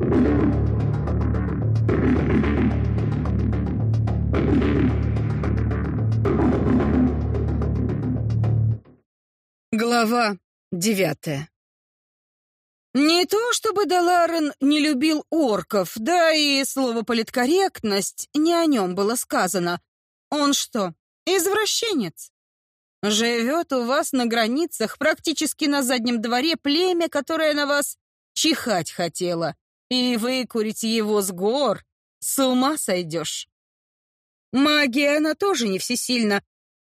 Глава девятая Не то чтобы Даларен не любил орков, да и слово «политкорректность» не о нем было сказано. Он что, извращенец? Живет у вас на границах, практически на заднем дворе, племя, которое на вас чихать хотело, и выкурить его с гор с ума сойдешь. Магия, она тоже не всесильна,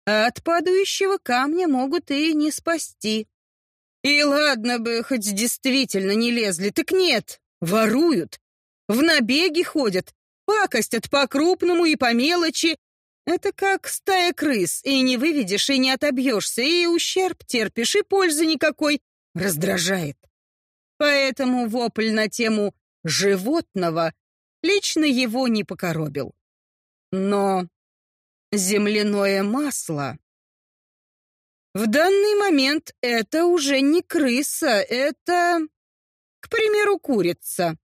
а от падающего камня могут и не спасти. И ладно бы, хоть действительно не лезли, так нет, воруют, в набеги ходят, пакостят по-крупному и по мелочи. Это как стая крыс, и не выведешь, и не отобьешься, и ущерб терпишь, и пользы никакой. Раздражает. Поэтому вопль на тему «животного» лично его не покоробил. Но земляное масло. В данный момент это уже не крыса, это, к примеру, курица.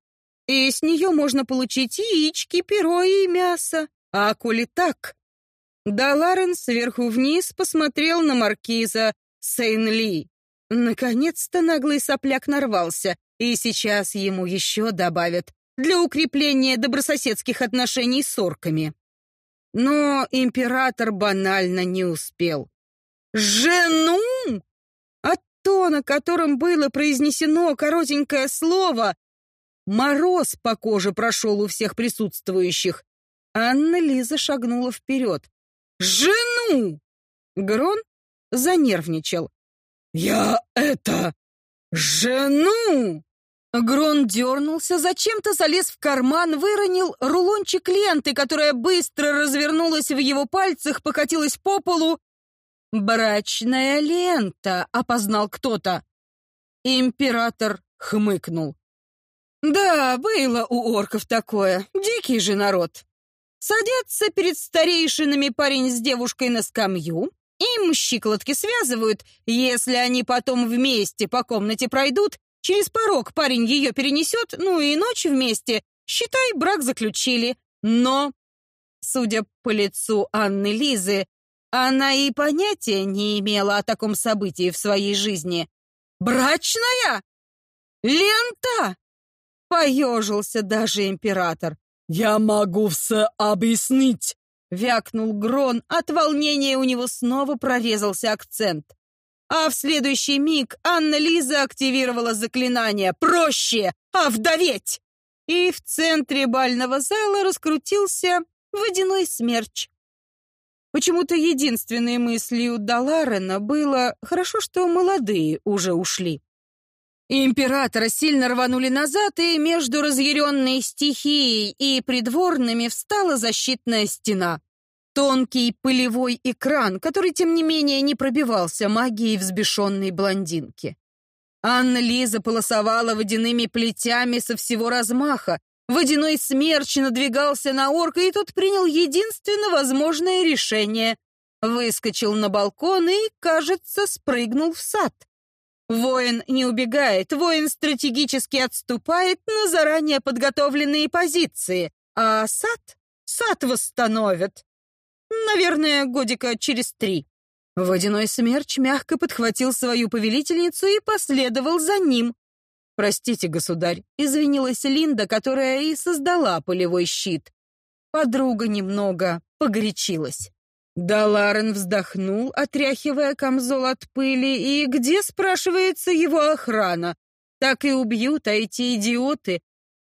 И с нее можно получить яички, перо и мясо. А коли так... Да Ларен сверху вниз посмотрел на маркиза Сейн-Ли. Наконец-то наглый сопляк нарвался, и сейчас ему еще добавят для укрепления добрососедских отношений с орками. Но император банально не успел. «Жену!» От тона, которым было произнесено коротенькое слово, мороз по коже прошел у всех присутствующих. Анна Лиза шагнула вперед. «Жену!» Грон занервничал. «Я это... жену!» Грон дернулся, зачем-то залез в карман, выронил рулончик ленты, которая быстро развернулась в его пальцах, покатилась по полу. «Брачная лента», — опознал кто-то. Император хмыкнул. «Да, было у орков такое. Дикий же народ. Садятся перед старейшинами парень с девушкой на скамью, им щиколотки связывают, если они потом вместе по комнате пройдут, Через порог парень ее перенесет, ну и ночь вместе. Считай, брак заключили. Но, судя по лицу Анны Лизы, она и понятия не имела о таком событии в своей жизни. «Брачная? Лента?» Поежился даже император. «Я могу все объяснить!» Вякнул Грон, от волнения у него снова прорезался акцент. А в следующий миг Анна-Лиза активировала заклинание «Проще! Овдоветь!» И в центре бального зала раскрутился водяной смерч. Почему-то единственной мыслью Даларена было «хорошо, что молодые уже ушли». Императора сильно рванули назад, и между разъяренной стихией и придворными встала защитная стена. Тонкий пылевой экран, который, тем не менее, не пробивался магией взбешенной блондинки. Анна Лиза полосовала водяными плетями со всего размаха. Водяной смерч надвигался на орка, и тот принял единственно возможное решение. Выскочил на балкон и, кажется, спрыгнул в сад. Воин не убегает, воин стратегически отступает на заранее подготовленные позиции, а сад, сад восстановят. Наверное, годика через три. Водяной смерч мягко подхватил свою повелительницу и последовал за ним. «Простите, государь», — извинилась Линда, которая и создала полевой щит. Подруга немного погорячилась. Да Ларен вздохнул, отряхивая камзол от пыли, и где, спрашивается, его охрана? Так и убьют, а эти идиоты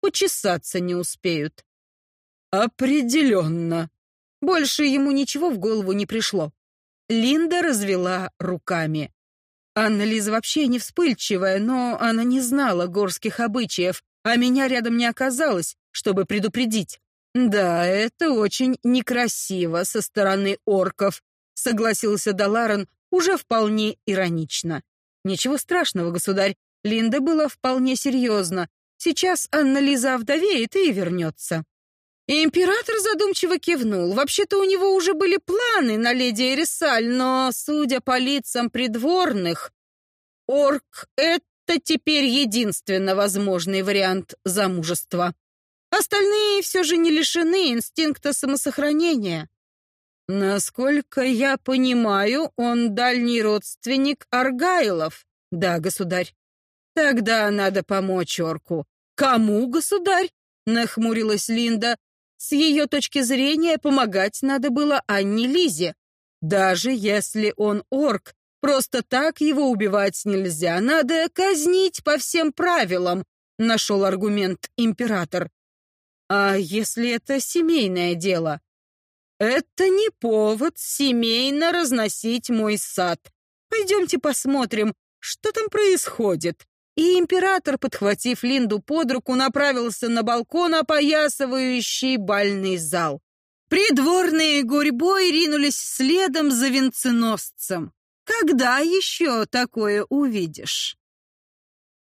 почесаться не успеют. «Определенно», больше ему ничего в голову не пришло. Линда развела руками. Анна-Лиза вообще не вспыльчивая, но она не знала горских обычаев, а меня рядом не оказалось, чтобы предупредить. «Да, это очень некрасиво со стороны орков», — согласился Даларен уже вполне иронично. «Ничего страшного, государь. Линда была вполне серьезна. Сейчас Анна-Лиза овдовеет и вернется». Император задумчиво кивнул. Вообще-то у него уже были планы на леди Эрисаль, но, судя по лицам придворных, орк — это теперь единственно возможный вариант замужества. Остальные все же не лишены инстинкта самосохранения. Насколько я понимаю, он дальний родственник Аргайлов. Да, государь. Тогда надо помочь орку. Кому, государь? Нахмурилась Линда. С ее точки зрения помогать надо было Анне Лизе. Даже если он орк, просто так его убивать нельзя. Надо казнить по всем правилам, нашел аргумент император. А если это семейное дело? Это не повод семейно разносить мой сад. Пойдемте посмотрим, что там происходит. И император, подхватив Линду под руку, направился на балкон, опоясывающий бальный зал. Придворные гурьбой ринулись следом за венценосцем. Когда еще такое увидишь?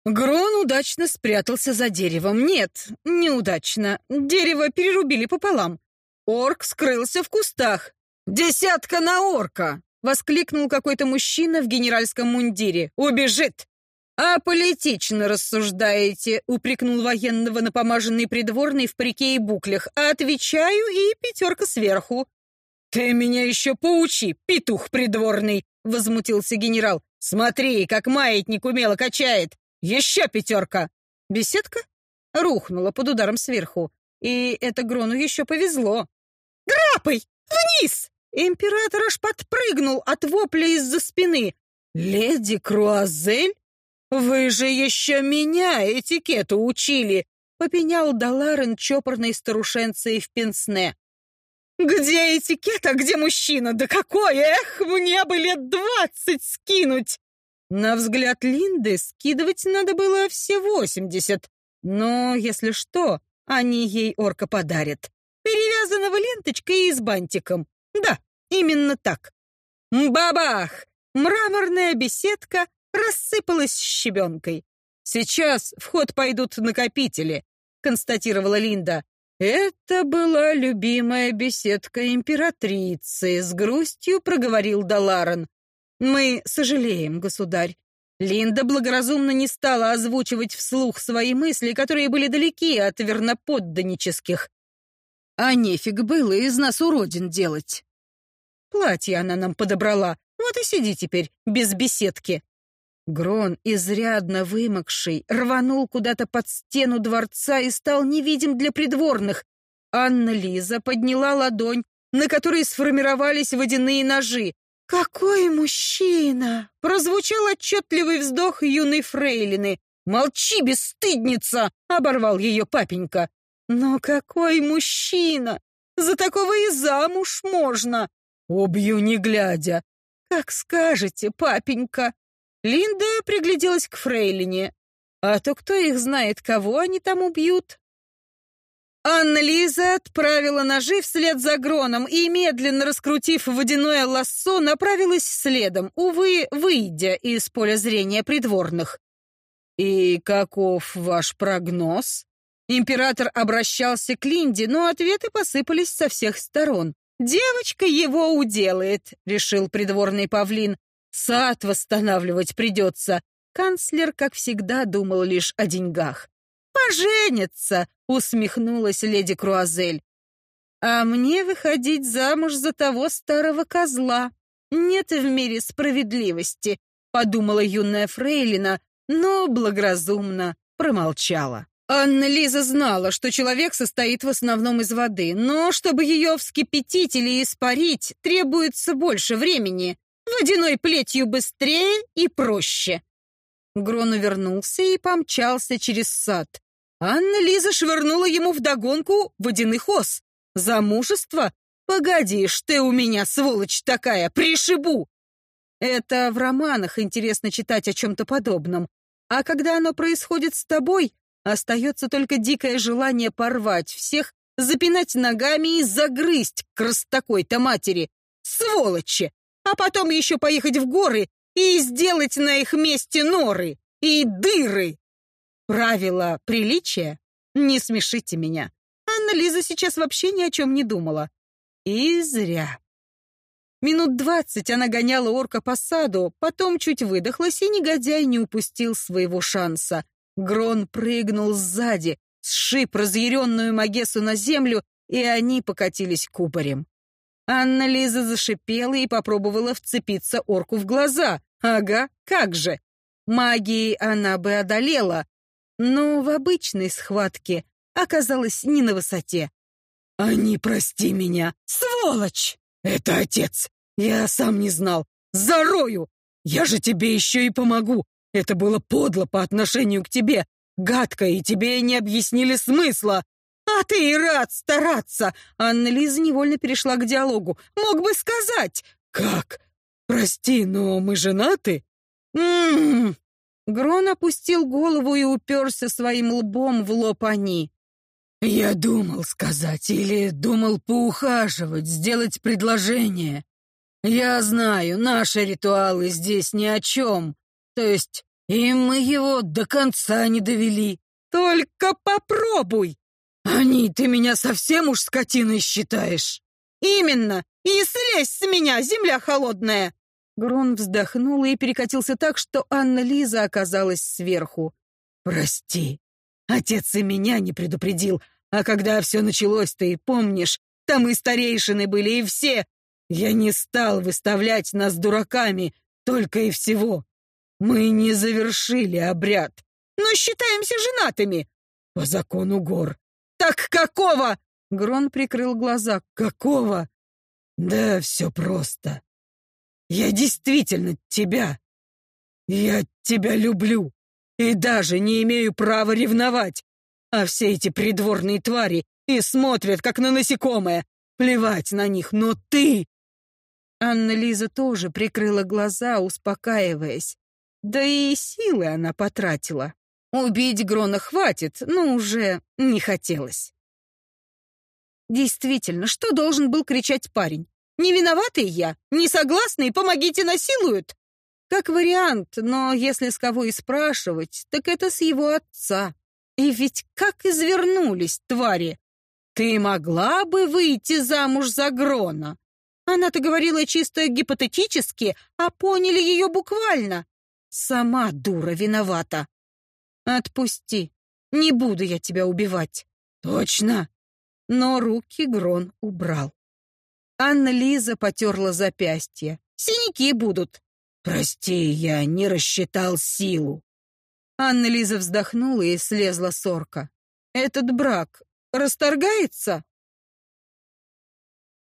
Грон удачно спрятался за деревом. Нет, неудачно. Дерево перерубили пополам. Орк скрылся в кустах. «Десятка на орка!» — воскликнул какой-то мужчина в генеральском мундире. «Убежит!» «Аполитично рассуждаете», — упрекнул военного напомаженный придворный в парике и буклях. «Отвечаю, и пятерка сверху». «Ты меня еще поучи, петух придворный!» — возмутился генерал. «Смотри, как маятник умело качает! Еще пятерка!» Беседка рухнула под ударом сверху. И это Грону еще повезло. «Грапой! Вниз!» Император аж подпрыгнул от вопля из-за спины. «Леди Круазель? Вы же еще меня этикету учили!» Попенял Даларен чопорной старушенцей в пенсне. «Где этикет, а где мужчина? Да какой! Эх, мне бы лет двадцать скинуть!» На взгляд Линды скидывать надо было все восемьдесят. Но, если что, они ей орка подарят. Перевязанного ленточкой и с бантиком. Да, именно так. Бабах! Мраморная беседка рассыпалась щебенкой. «Сейчас в ход пойдут накопители», — констатировала Линда. «Это была любимая беседка императрицы», — с грустью проговорил Даларен. «Мы сожалеем, государь». Линда благоразумно не стала озвучивать вслух свои мысли, которые были далеки от верноподданнических. А нефиг было из нас уродин делать. Платье она нам подобрала, вот и сиди теперь, без беседки. Грон, изрядно вымокший, рванул куда-то под стену дворца и стал невидим для придворных. Анна Лиза подняла ладонь, на которой сформировались водяные ножи. «Какой мужчина!» — прозвучал отчетливый вздох юной фрейлины. «Молчи, бесстыдница!» — оборвал ее папенька. «Но какой мужчина! За такого и замуж можно!» «Убью, не глядя!» «Как скажете, папенька!» Линда пригляделась к фрейлине. «А то кто их знает, кого они там убьют?» Анна-Лиза отправила ножи вслед за Гроном и, медленно раскрутив водяное лассо, направилась следом, увы, выйдя из поля зрения придворных. «И каков ваш прогноз?» Император обращался к Линде, но ответы посыпались со всех сторон. «Девочка его уделает», — решил придворный павлин. «Сад восстанавливать придется». Канцлер, как всегда, думал лишь о деньгах. «Поженятся!» — усмехнулась леди Круазель. «А мне выходить замуж за того старого козла. Нет в мире справедливости», — подумала юная фрейлина, но благоразумно промолчала. Анна Лиза знала, что человек состоит в основном из воды, но чтобы ее вскипятить или испарить, требуется больше времени. Водяной плетью быстрее и проще. Грон увернулся и помчался через сад. Анна-Лиза швырнула ему вдогонку водяных ос. Замужество? Погодишь, ты у меня, сволочь такая, пришибу! Это в романах интересно читать о чем-то подобном. А когда оно происходит с тобой, остается только дикое желание порвать всех, запинать ногами и загрызть к такой-то матери. Сволочи! А потом еще поехать в горы и сделать на их месте норы и дыры. Правила приличия? Не смешите меня. Анна Лиза сейчас вообще ни о чем не думала. И зря. Минут двадцать она гоняла орка по саду, потом чуть выдохлась, и негодяй не упустил своего шанса. Грон прыгнул сзади, сшиб разъяренную Магесу на землю, и они покатились кубарем. Анна-Лиза зашипела и попробовала вцепиться орку в глаза. Ага, как же. Магией она бы одолела, но в обычной схватке оказалась не на высоте. «Они, прости меня, сволочь! Это отец! Я сам не знал! Зарою! Я же тебе еще и помогу! Это было подло по отношению к тебе! Гадко, и тебе не объяснили смысла!» «А ты и рад стараться!» Анна-Лиза невольно перешла к диалогу. «Мог бы сказать!» «Как? Прости, но мы женаты?» «М-м-м!» Грон опустил голову и уперся своим лбом в лоб они. «Я думал сказать или думал поухаживать, сделать предложение. Я знаю, наши ритуалы здесь ни о чем. То есть и мы его до конца не довели. Только попробуй!» «Они, ты меня совсем уж скотиной считаешь?» «Именно! И слезь с меня, земля холодная!» Грон вздохнул и перекатился так, что Анна-Лиза оказалась сверху. «Прости, отец и меня не предупредил, а когда все началось, ты помнишь, там и старейшины были, и все. Я не стал выставлять нас дураками, только и всего. Мы не завершили обряд. Но считаемся женатыми. По закону гор. Так какого? Грон прикрыл глаза. Какого? Да все просто. Я действительно тебя. Я тебя люблю и даже не имею права ревновать. А все эти придворные твари и смотрят, как на насекомое. Плевать на них, но ты... Анна-Лиза тоже прикрыла глаза, успокаиваясь. Да и силы она потратила. Убить Грона хватит, но уже не хотелось. Действительно, что должен был кричать парень? Не виноватый я, не согласный, помогите, насилуют. Как вариант, но если с кого и спрашивать, так это с его отца. И ведь как извернулись твари. Ты могла бы выйти замуж за Грона? Она-то говорила чисто гипотетически, а поняли ее буквально. Сама дура виновата. Отпусти. Не буду я тебя убивать. Точно. Но руки Грон убрал. Анна-Лиза потерла запястье. Синяки будут. Прости, я не рассчитал силу. Анна-Лиза вздохнула и слезла с орка. Этот брак расторгается?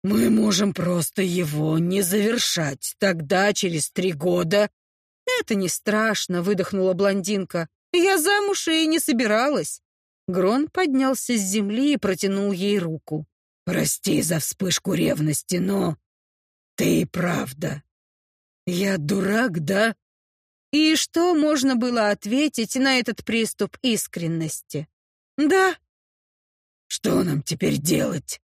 Мы можем просто его не завершать. Тогда, через три года... Это не страшно, выдохнула блондинка. Я замуж и не собиралась. Грон поднялся с земли и протянул ей руку. Прости за вспышку ревности, но ты и правда. Я дурак, да? И что можно было ответить на этот приступ искренности? Да. Что нам теперь делать?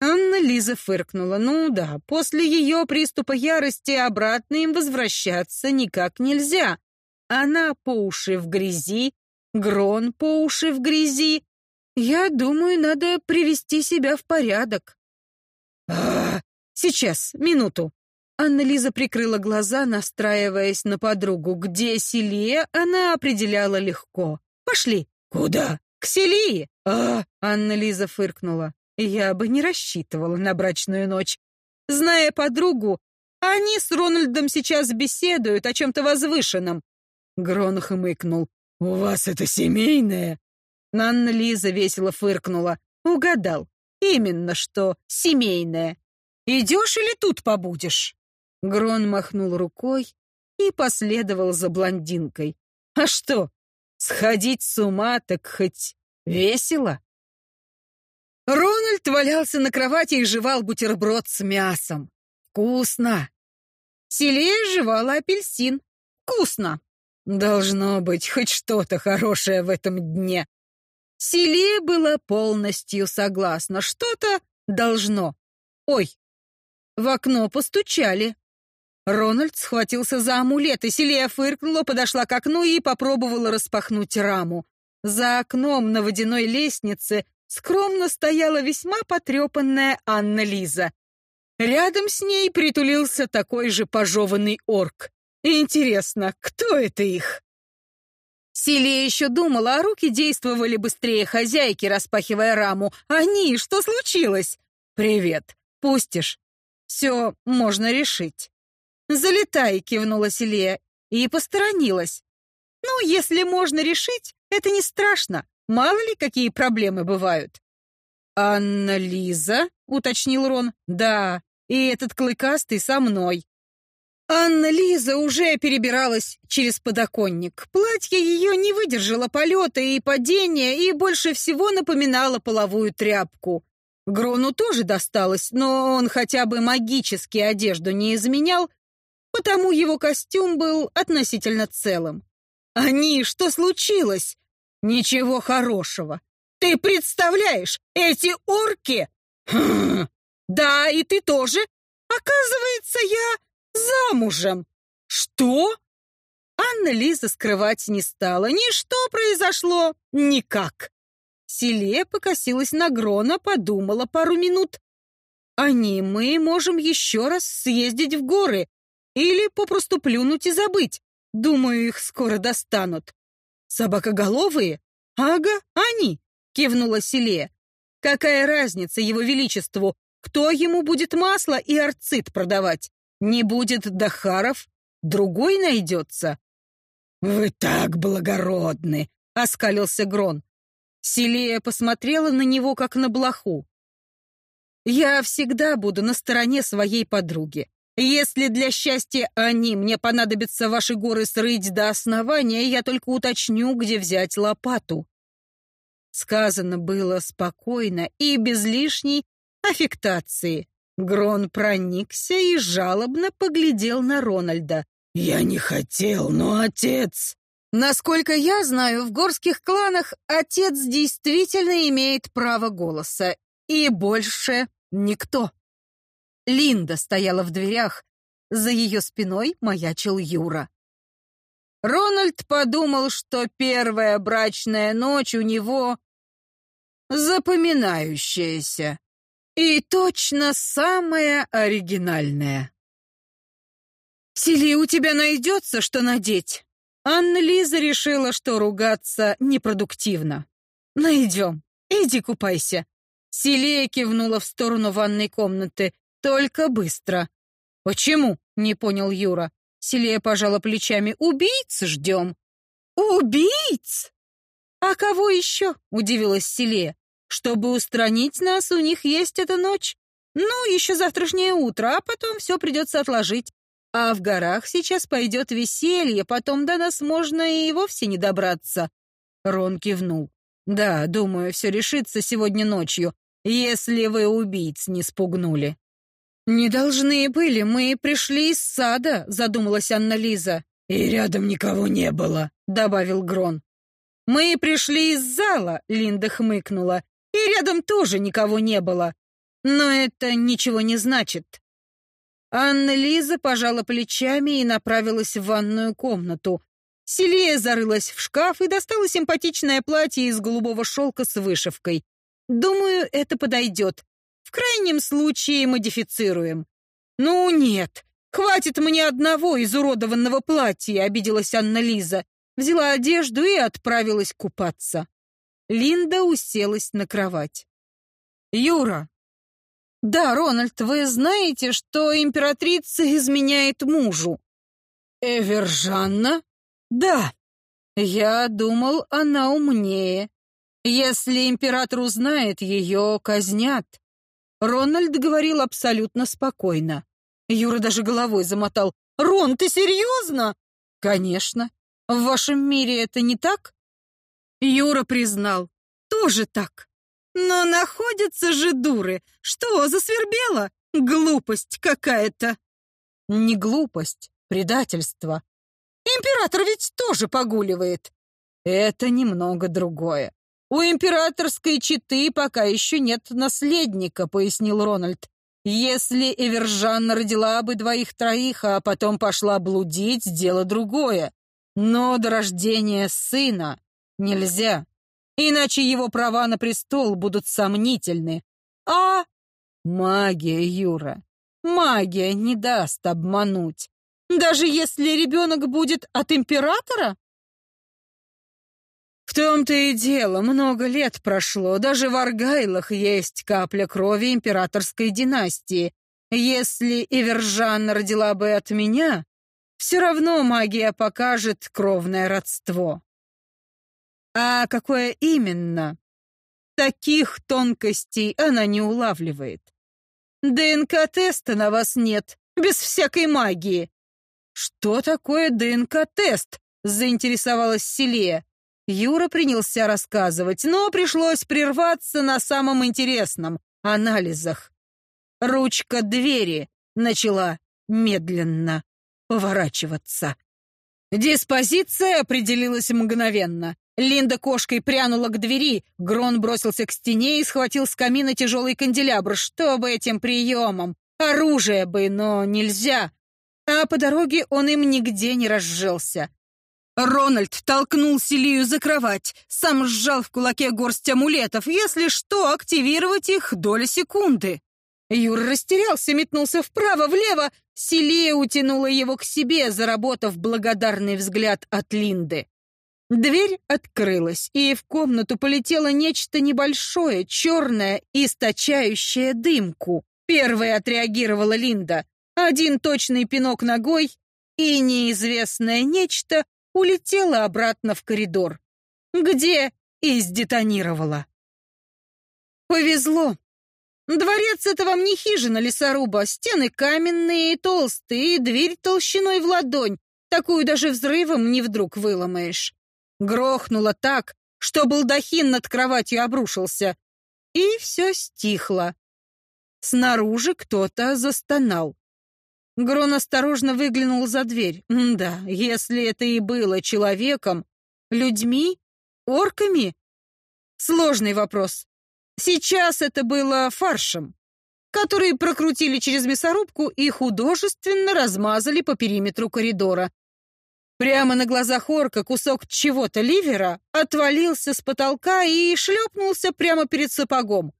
Анна Лиза фыркнула. Ну да, после ее приступа ярости обратно им возвращаться никак нельзя. Она по уши в грязи, Грон по уши в грязи, я думаю, надо привести себя в порядок. Сейчас, минуту. Анна-Лиза прикрыла глаза, настраиваясь на подругу. Где Селия, она определяла легко. Пошли. Куда? К Селии. А, Анна-Лиза фыркнула. Я бы не рассчитывала на брачную ночь. Зная подругу, они с Рональдом сейчас беседуют о чем-то возвышенном. Грон хмыкнул. У вас это семейное? Анна Лиза весело фыркнула. Угадал. Именно что семейное. Идешь или тут побудешь? Грон махнул рукой и последовал за блондинкой. А что, сходить с ума так хоть весело? Рональд валялся на кровати и жевал бутерброд с мясом. Вкусно. Селия жевала апельсин. Вкусно. Должно быть хоть что-то хорошее в этом дне. Селия была полностью согласна. Что-то должно. Ой, в окно постучали. Рональд схватился за амулет, и Селия фыркнула, подошла к окну и попробовала распахнуть раму. За окном на водяной лестнице скромно стояла весьма потрепанная Анна Лиза. Рядом с ней притулился такой же пожеванный орк. Интересно, кто это их? Силия еще думала, а руки действовали быстрее хозяйки, распахивая раму. Они, что случилось? Привет. Пустишь? Все можно решить. «Залетай», — кивнула Селия и посторонилась. «Ну, если можно решить, это не страшно. Мало ли, какие проблемы бывают». «Анна-Лиза?» — уточнил Рон. «Да, и этот клыкастый со мной». Анна-Лиза уже перебиралась через подоконник. Платье ее не выдержало полета и падения и больше всего напоминало половую тряпку. Грону тоже досталось, но он хотя бы магически одежду не изменял, потому его костюм был относительно целым. «Они, что случилось?» «Ничего хорошего. Ты представляешь, эти орки...» хм, «Да, и ты тоже. Оказывается, я замужем». «Что?» Анна Лиза скрывать не стала. Ничто произошло никак. Селе покосилась на Грона, подумала пару минут. «Они, мы можем еще раз съездить в горы или попросту плюнуть и забыть. Думаю, их скоро достанут». «Собакоголовые? Ага, они!» — кивнула Селе. «Какая разница его величеству, кто ему будет масло и арцит продавать? Не будет Дахаров, другой найдется». «Вы так благородны!» — оскалился Грон. Селия посмотрела на него, как на блоху. «Я всегда буду на стороне своей подруги. Если для счастья они мне понадобится ваши горы срыть до основания, я только уточню, где взять лопату». Сказано было спокойно и без лишней аффектации. Грон проникся и жалобно поглядел на Рональда. «Я не хотел, но отец...» Насколько я знаю, в горских кланах отец действительно имеет право голоса, и больше никто. Линда стояла в дверях, за ее спиной маячил Юра. Рональд подумал, что первая брачная ночь у него запоминающаяся и точно самая оригинальная. «Сели, у тебя найдется, что надеть?» Анна-Лиза решила, что ругаться непродуктивно. «Найдем. Иди купайся». Селия кивнула в сторону ванной комнаты. «Только быстро». «Почему?» — не понял Юра. Селия пожала плечами. «Убийц ждем». «Убийц?» «А кого еще?» — удивилась Селия. «Чтобы устранить нас, у них есть эта ночь. Ну, еще завтрашнее утро, а потом все придется отложить. А в горах сейчас пойдет веселье, потом до нас можно и вовсе не добраться. Рон кивнул. Да, думаю, все решится сегодня ночью, если вы убийц не спугнули. Не должны были, мы пришли из сада, задумалась Анна-Лиза. И рядом никого не было, добавил Грон. Мы пришли из зала, Линда хмыкнула. И рядом тоже никого не было. Но это ничего не значит. Анна-Лиза пожала плечами и направилась в ванную комнату. Селия зарылась в шкаф и достала симпатичное платье из голубого шелка с вышивкой. Думаю, это подойдет. В крайнем случае модифицируем. Ну нет, хватит мне одного изуродованного платья, обиделась Анна-Лиза. Взяла одежду и отправилась купаться. Линда уселась на кровать. «Юра, «Да, Рональд, вы знаете, что императрица изменяет мужу?» «Эвержанна?» «Да. Я думал, она умнее. Если император узнает, ее казнят». Рональд говорил абсолютно спокойно. Юра даже головой замотал. «Рон, ты серьезно?» «Конечно. В вашем мире это не так?» Юра признал. «Тоже так. Но находятся же дуры. Что, засвербело? Глупость какая-то. Не глупость, предательство. Император ведь тоже погуливает. Это немного другое. У императорской четы пока еще нет наследника, пояснил Рональд. Если Эвержанна родила бы двоих-троих, а потом пошла блудить, дело другое. Но до рождения сына нельзя. Иначе его права на престол будут сомнительны. А магия, Юра. магия не даст обмануть. Даже если ребенок будет от императора? В том-то и дело, много лет прошло, даже в Аргайлах есть капля крови императорской династии. Если Ивержанна родила бы от меня, все равно магия покажет кровное родство. А какое именно? Таких тонкостей она не улавливает. ДНК-теста на вас нет, без всякой магии. Что такое ДНК-тест? Заинтересовалась Селия. Юра принялся рассказывать, но пришлось прерваться на самом интересном — анализах. Ручка двери начала медленно поворачиваться. Диспозиция определилась мгновенно. Линда кошкой прянула к двери, Грон бросился к стене и схватил с камина тяжелый канделябр. Что бы этим приемом? Оружие бы, но нельзя. А по дороге он им нигде не разжился. Рональд толкнул Селию за кровать, сам сжал в кулаке горсть амулетов. Если что, активировать их доля секунды. Юра растерялся, метнулся вправо, влево. Селия утянула его к себе, заработав благодарный взгляд от Линды. Дверь открылась, и в комнату полетело нечто небольшое, черное, источающее дымку. Первой отреагировала Линда. Один точный пинок ногой, и неизвестное нечто улетело обратно в коридор, где и сдетонировало. Повезло. Дворец — это вам не хижина лесоруба, стены каменные и толстые, и дверь толщиной в ладонь. Такую даже взрывом не вдруг выломаешь. Грохнуло так, что балдахин над кроватью обрушился. И все стихло. Снаружи кто-то застонал. Грон осторожно выглянул за дверь. да, если это и было человеком, людьми, орками? Сложный вопрос. Сейчас это было фаршем, который прокрутили через мясорубку и художественно размазали по периметру коридора. Прямо на глазах орка кусок чего-то ливера отвалился с потолка и шлепнулся прямо перед сапогом.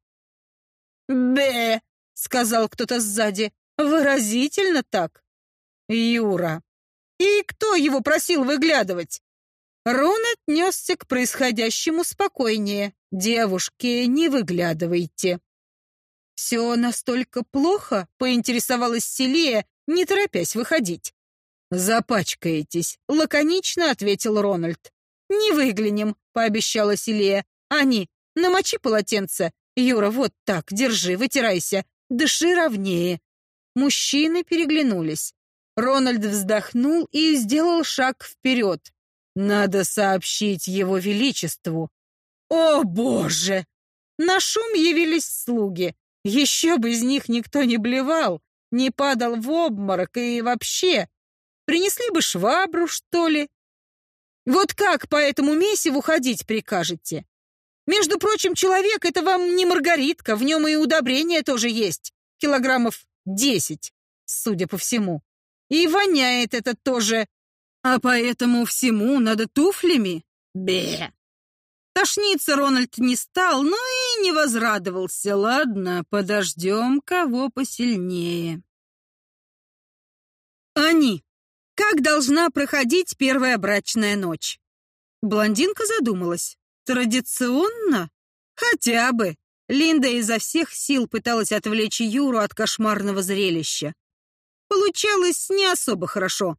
«Бе!» — сказал кто-то сзади. «Выразительно так?» «Юра». «И кто его просил выглядывать?» Рон отнесся к происходящему спокойнее. «Девушки, не выглядывайте». «Все настолько плохо?» — поинтересовалась Селия, не торопясь выходить. «Запачкаетесь», — лаконично ответил Рональд. «Не выглянем», — пообещала Селия. «Они, намочи полотенце. Юра, вот так, держи, вытирайся. Дыши ровнее». Мужчины переглянулись. Рональд вздохнул и сделал шаг вперед. «Надо сообщить его величеству». «О, боже!» На шум явились слуги. Еще бы из них никто не блевал, не падал в обморок и вообще Принесли бы швабру, что ли? Вот как по этому месиву ходить прикажете? Между прочим, человек — это вам не маргаритка, в нем и удобрения тоже есть. Килограммов десять, судя по всему. И воняет это тоже. А поэтому всему надо туфлями? Бе. Тошниться Рональд не стал, но и не возрадовался. Ладно, подождем кого посильнее. Они. Как должна проходить первая брачная ночь? Блондинка задумалась. Традиционно? Хотя бы. Линда изо всех сил пыталась отвлечь Юру от кошмарного зрелища. Получалось не особо хорошо,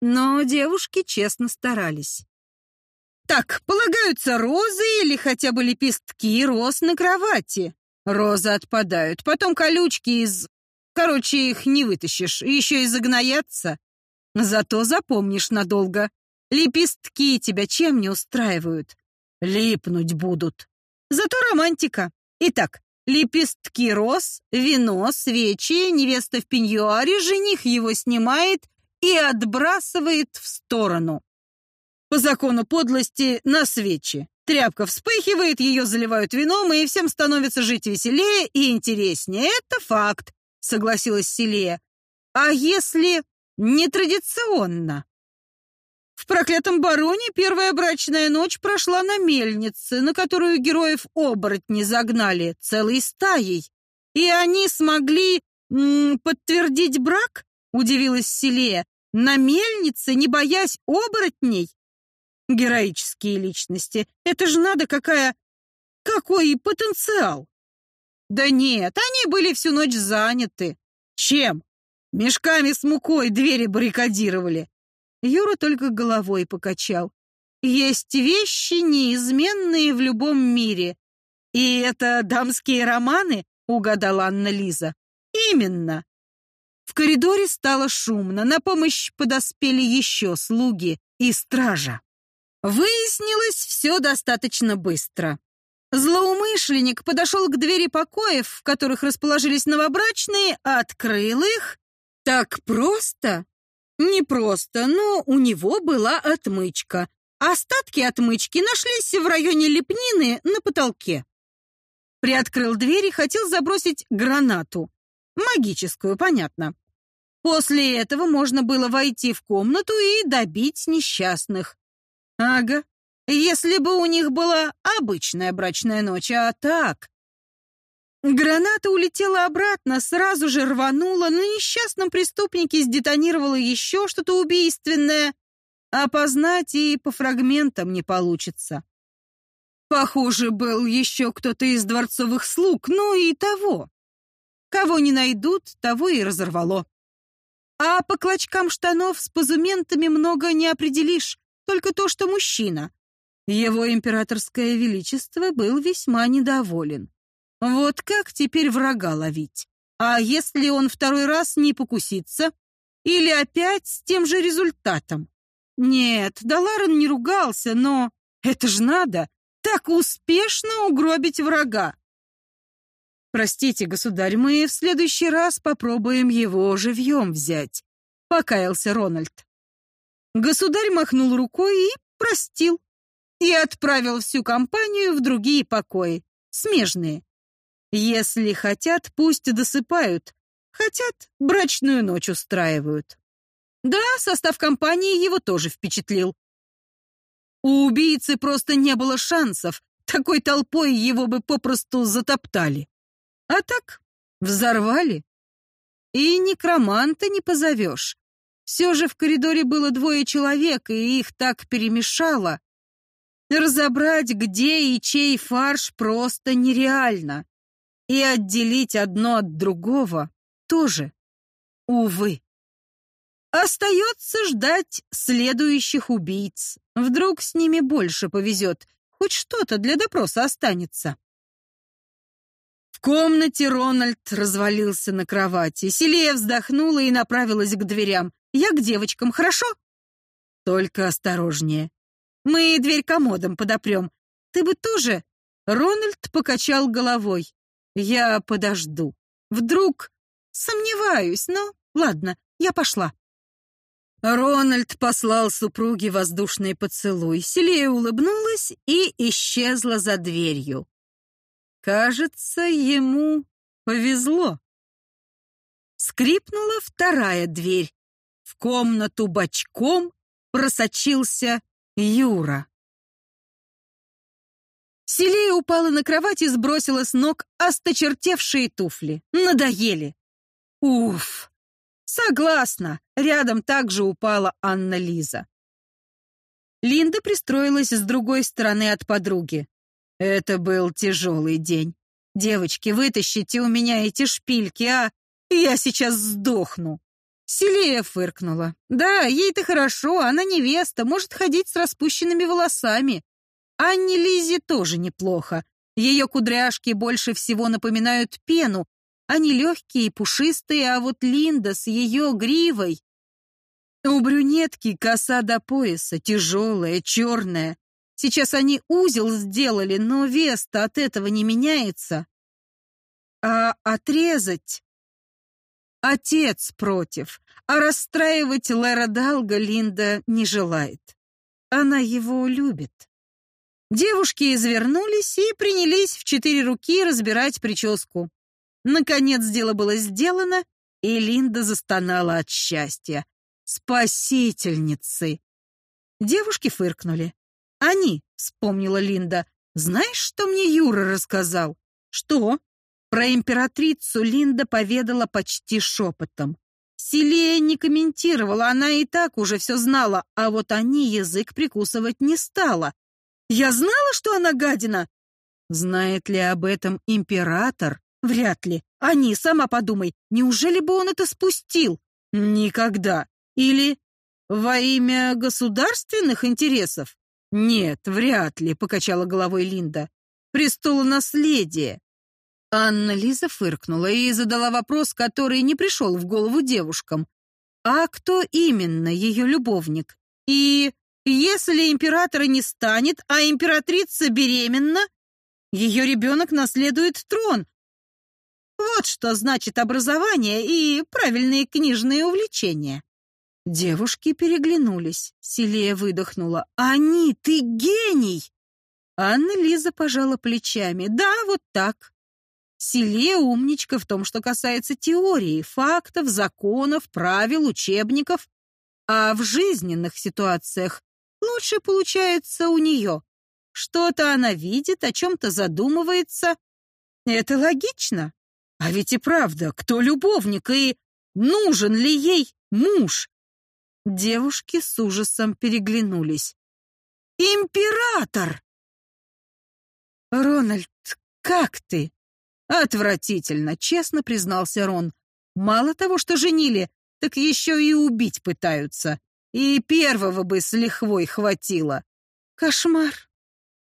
но девушки честно старались. Так, полагаются розы или хотя бы лепестки роз на кровати. Розы отпадают, потом колючки из... Короче, их не вытащишь, еще и загноятся. Зато запомнишь надолго. Лепестки тебя чем не устраивают? Липнуть будут. Зато романтика. Итак, лепестки роз, вино, свечи, невеста в пеньюаре, жених его снимает и отбрасывает в сторону. По закону подлости на свечи. Тряпка вспыхивает, ее заливают вином, и всем становится жить веселее и интереснее. Это факт, согласилась Селия. А если Нетрадиционно. В проклятом бароне первая брачная ночь прошла на мельнице, на которую героев оборотни загнали целой стаей. И они смогли М -м, «Подтвердить брак?» — удивилась Селия. «На мельнице, не боясь оборотней?» Героические личности. Это же надо какая... Какой потенциал! Да нет, они были всю ночь заняты. Чем? Мешками с мукой двери баррикадировали. Юра только головой покачал. Есть вещи неизменные в любом мире. И это дамские романы, угадала Анна Лиза. Именно. В коридоре стало шумно. На помощь подоспели еще слуги и стража. Выяснилось все достаточно быстро. Злоумышленник подошел к двери покоев, в которых расположились новобрачные, открыл их. Так просто? Не просто, но у него была отмычка. Остатки отмычки нашлись в районе лепнины на потолке. Приоткрыл дверь и хотел забросить гранату. Магическую, понятно. После этого можно было войти в комнату и добить несчастных. Ага, если бы у них была обычная брачная ночь, а так... Граната улетела обратно, сразу же рванула, на несчастном преступнике сдетонировало еще что-то убийственное. Опознать и по фрагментам не получится. Похоже, был еще кто-то из дворцовых слуг, ну и того. Кого не найдут, того и разорвало. А по клочкам штанов с позументами много не определишь. Только то, что мужчина. Его императорское величество был весьма недоволен. Вот как теперь врага ловить? А если он второй раз не покусится? Или опять с тем же результатом? Нет, Даларен не ругался, но это ж надо так успешно угробить врага. Простите, государь, мы в следующий раз попробуем его живьем взять, покаялся Рональд. Государь махнул рукой и простил. И отправил всю компанию в другие покои, смежные. Если хотят, пусть досыпают. Хотят, брачную ночь устраивают. Да, состав компании его тоже впечатлил. У убийцы просто не было шансов. Такой толпой его бы попросту затоптали. А так, взорвали. И некроманта не позовешь. Все же в коридоре было двое человек, и их так перемешало. Разобрать, где и чей фарш, просто нереально. И отделить одно от другого тоже, увы. Остается ждать следующих убийц. Вдруг с ними больше повезет, хоть что-то для допроса останется. В комнате Рональд развалился на кровати. Селия вздохнула и направилась к дверям. Я к девочкам, хорошо? Только осторожнее. Мы дверь комодом подопрем. Ты бы тоже...» Рональд покачал головой. «Я подожду. Вдруг...» «Сомневаюсь, но... Ладно, я пошла». Рональд послал супруге воздушный поцелуй. Селия улыбнулась и исчезла за дверью. Кажется, ему повезло. Скрипнула вторая дверь. В комнату бочком просочился Юра. Селия упала на кровать и сбросила с ног осточертевшие туфли. Надоели. Уф. Согласна. Рядом также упала Анна Лиза. Линда пристроилась с другой стороны от подруги. Это был тяжелый день. Девочки, вытащите у меня эти шпильки, а я сейчас сдохну. Селия фыркнула. Да, ей-то хорошо, она невеста, может ходить с распущенными волосами. Анне Лизе тоже неплохо. Ее кудряшки больше всего напоминают пену. Они легкие и пушистые, а вот Линда с ее гривой... У брюнетки коса до пояса, тяжелая, черная. Сейчас они узел сделали, но вес-то от этого не меняется. А отрезать Отец против, а расстраивать Лера Далга Линда не желает. Она его любит. Девушки извернулись и принялись в четыре руки разбирать прическу. Наконец дело было сделано, и Линда застонала от счастья. Спасительницы! Девушки фыркнули. «Они», — вспомнила Линда. «Знаешь, что мне Юра рассказал?» «Что?» Про императрицу Линда поведала почти шепотом. Селия не комментировала, она и так уже все знала, а вот они язык прикусывать не стала. Я знала, что она гадина. Знает ли об этом император? Вряд ли. Они, сама подумай, неужели бы он это спустил? Никогда. Или во имя государственных интересов? Нет, вряд ли, покачала головой Линда. Престолонаследие. Анна Лиза фыркнула и задала вопрос, который не пришел в голову девушкам. А кто именно ее любовник? И если императора не станет, а императрица беременна, ее ребенок наследует трон. Вот что значит образование и правильные книжные увлечения. Девушки переглянулись. Селия выдохнула. «Они, ты гений!» Анна Лиза пожала плечами. «Да, вот так. Селия умничка в том, что касается теории, фактов, законов, правил, учебников. А в жизненных ситуациях лучше получается у нее. Что-то она видит, о чем-то задумывается. Это логично. А ведь и правда, кто любовник и нужен ли ей муж? Девушки с ужасом переглянулись. «Император!» «Рональд, как ты?» «Отвратительно», — честно признался Рон. «Мало того, что женили, так еще и убить пытаются. И первого бы с лихвой хватило. Кошмар!»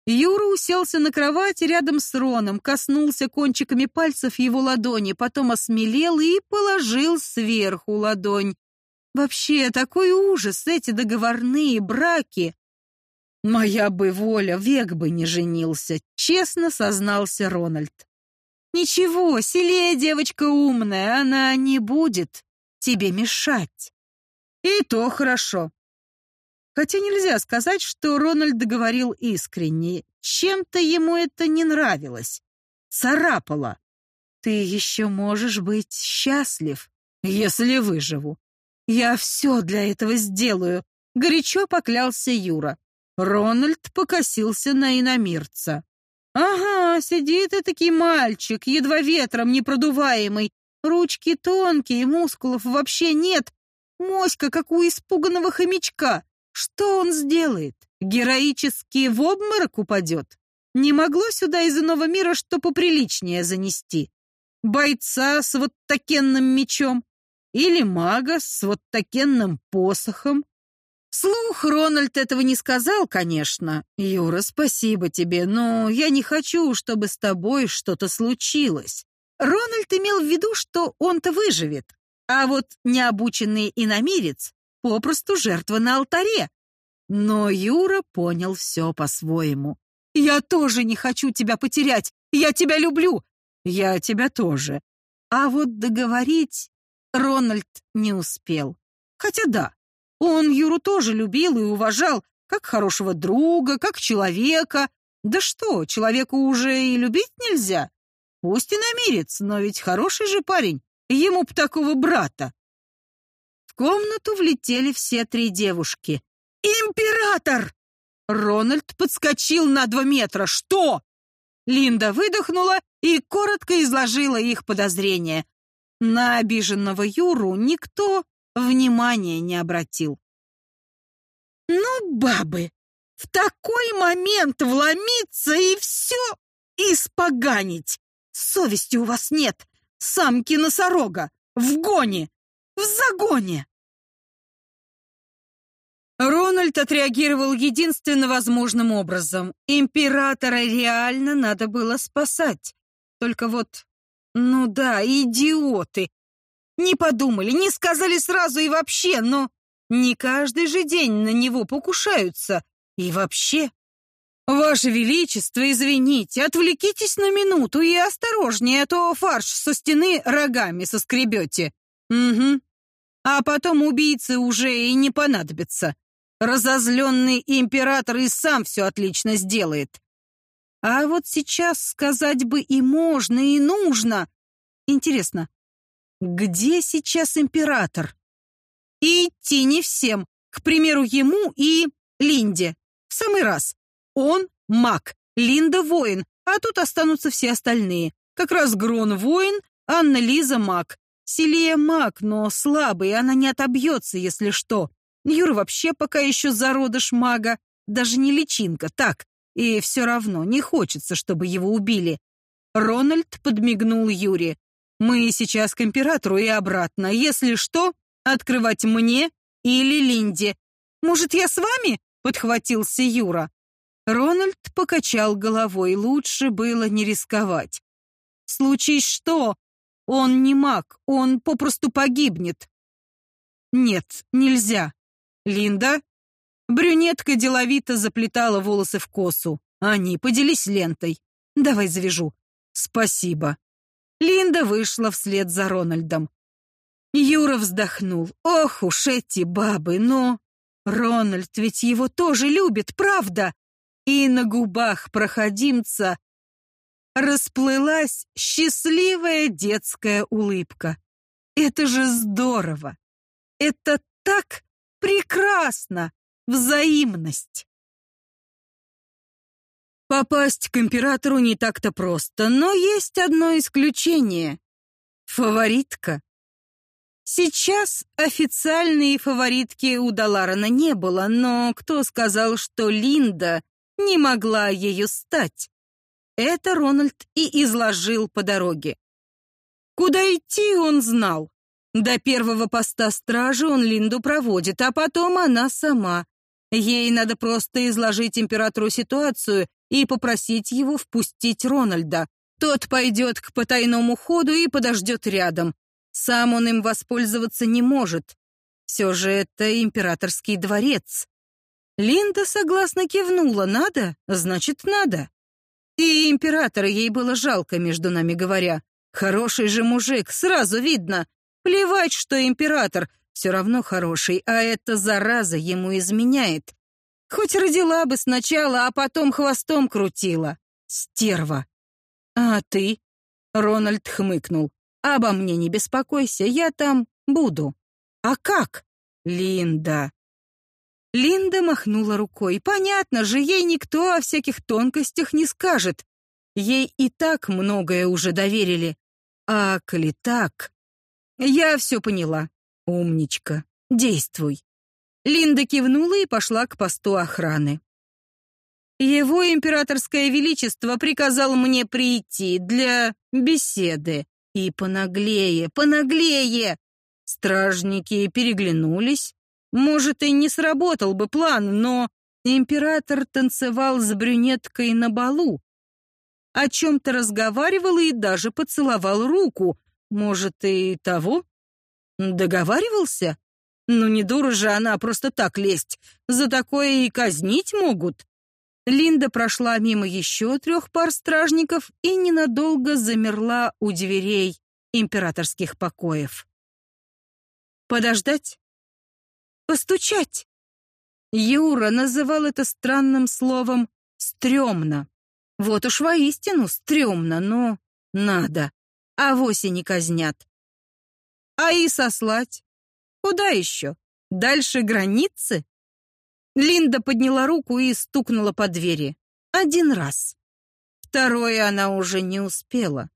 Юра уселся на кровати рядом с Роном, коснулся кончиками пальцев его ладони, потом осмелел и положил сверху ладонь. Вообще, такой ужас, эти договорные браки. Моя бы воля, век бы не женился, честно сознался Рональд. Ничего, Селия девочка умная, она не будет тебе мешать. И то хорошо. Хотя нельзя сказать, что Рональд говорил искренне. Чем-то ему это не нравилось. Царапало. Ты еще можешь быть счастлив, если выживу. «Я все для этого сделаю», — горячо поклялся Юра. Рональд покосился на иномирца. «Ага, сидит и таки мальчик, едва ветром непродуваемый. Ручки тонкие, мускулов вообще нет. Моська, как у испуганного хомячка. Что он сделает? Героически в обморок упадет? Не могло сюда из иного мира что поприличнее занести? Бойца с вот такенным мечом? Или мага с вот такенным посохом. Слух Рональд этого не сказал, конечно. Юра, спасибо тебе, но я не хочу, чтобы с тобой что-то случилось. Рональд имел в виду, что он-то выживет, а вот необученный иномирец попросту жертва на алтаре. Но Юра понял все по-своему. «Я тоже не хочу тебя потерять! Я тебя люблю!» «Я тебя тоже!» А вот договорить Рональд не успел. Хотя да, он Юру тоже любил и уважал, как хорошего друга, как человека. Да что, человеку уже и любить нельзя? Пусть и намерец, но ведь хороший же парень, ему б такого брата. В комнату влетели все три девушки. «Император!» Рональд подскочил на два метра. «Что?» Линда выдохнула и коротко изложила их подозрения. На обиженного Юру никто внимания не обратил. «Ну, бабы, в такой момент вломиться и все испоганить! Совести у вас нет, самки носорога, в гоне, в загоне!» Рональд отреагировал единственно возможным образом. Императора реально надо было спасать. Только вот ну да, идиоты. Не подумали, не сказали сразу и вообще, но не каждый же день на него покушаются. И вообще... Ваше Величество, извините, отвлекитесь на минуту и осторожнее, а то фарш со стены рогами соскребете. Угу. А потом убийцы уже и не понадобятся. Разозленный император и сам все отлично сделает. А вот сейчас сказать бы и можно, и нужно. Интересно, где сейчас император? Идти не всем. К примеру, ему и Линде. В самый раз. Он маг, Линда воин, а тут останутся все остальные. Как раз Грон воин, Анна Лиза маг. Селия маг, но слабый, она не отобьется, если что. Юра вообще пока еще зародыш мага, даже не личинка, так. И все равно не хочется, чтобы его убили. Рональд подмигнул Юре. «Мы сейчас к императору и обратно. Если что, открывать мне или Линде. Может, я с вами?» — подхватился Юра. Рональд покачал головой. Лучше было не рисковать. «Случись что? Он не маг, он попросту погибнет». «Нет, нельзя. Линда?» Брюнетка деловито заплетала волосы в косу. «Они, поделись лентой. Давай завяжу». «Спасибо». Линда вышла вслед за Рональдом. Юра вздохнул. «Ох уж эти бабы, но...» Рональд ведь его тоже любит, правда? И на губах проходимца расплылась счастливая детская улыбка. Это же здорово! Это так прекрасно! Взаимность! Попасть к императору не так-то просто, но есть одно исключение. Фаворитка. Сейчас официальной фаворитки у Даларана не было, но кто сказал, что Линда не могла ею стать? Это Рональд и изложил по дороге. Куда идти он знал. До первого поста стражи он Линду проводит, а потом она сама. Ей надо просто изложить императору ситуацию и попросить его впустить Рональда. Тот пойдет к потайному ходу и подождет рядом. Сам он им воспользоваться не может. Все же это императорский дворец. Линда согласно кивнула. Надо, значит, надо. И императора ей было жалко, между нами говоря. Хороший же мужик, сразу видно. Плевать, что император, все равно хороший, а эта зараза ему изменяет. Хоть родила бы сначала, а потом хвостом крутила. Стерва. А ты? Рональд хмыкнул. Обо мне не беспокойся, я там буду. А как? Линда. Линда махнула рукой. Понятно же, ей никто о всяких тонкостях не скажет. Ей и так многое уже доверили. А коли так... Я все поняла. Умничка. Действуй. Линда кивнула и пошла к посту охраны. Его императорское величество приказал мне прийти для беседы. И понаглее, понаглее! Стражники переглянулись. Может, и не сработал бы план, но император танцевал с брюнеткой на балу. О чем-то разговаривал и даже поцеловал руку. Может, и того? Договаривался? Ну не дура же она просто так лезть. За такое и казнить могут. Линда прошла мимо еще трех пар стражников и ненадолго замерла у дверей императорских покоев. Подождать? Постучать? Юра называл это странным словом «стрёмно». Вот уж воистину стрёмно, но надо. А вовсе не казнят. А и сослать? Куда еще? Дальше границы? Линда подняла руку и стукнула по двери. Один раз. Второе она уже не успела.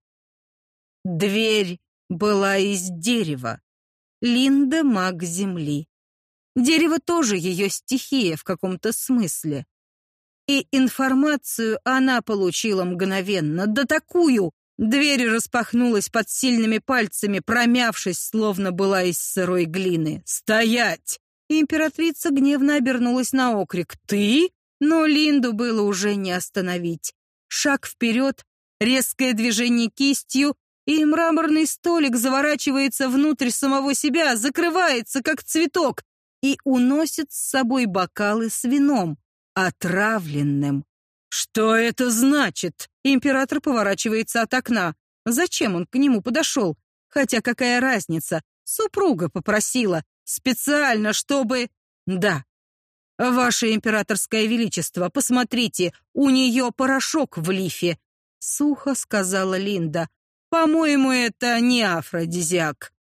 Дверь была из дерева. Линда — маг земли. Дерево тоже ее стихия в каком-то смысле. И информацию она получила мгновенно, да такую! Дверь распахнулась под сильными пальцами, промявшись, словно была из сырой глины. «Стоять!» Императрица гневно обернулась на окрик «Ты?», но Линду было уже не остановить. Шаг вперед, резкое движение кистью, и мраморный столик заворачивается внутрь самого себя, закрывается, как цветок, и уносит с собой бокалы с вином, отравленным. «Что это значит?» Император поворачивается от окна. Зачем он к нему подошел? Хотя какая разница? Супруга попросила. Специально, чтобы... Да. Ваше императорское величество, посмотрите, у нее порошок в лифе. Сухо сказала Линда. По-моему, это не афродизиак.